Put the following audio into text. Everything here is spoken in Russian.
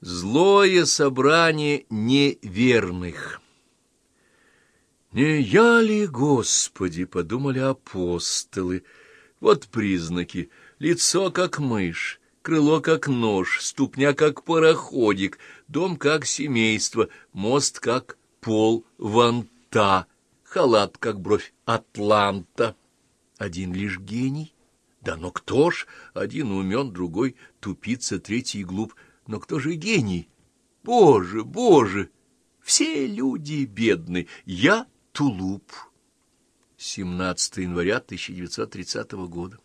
Злое собрание неверных. «Не я ли, Господи?» — подумали апостолы. Вот признаки. Лицо, как мышь, крыло, как нож, ступня, как пароходик, дом, как семейство, мост, как пол ванта, халат, как бровь атланта. Один лишь гений. Да но кто ж? Один умен, другой тупица, третий глуп — но кто же гений? Боже, боже! Все люди бедны. Я тулуп. 17 января 1930 года.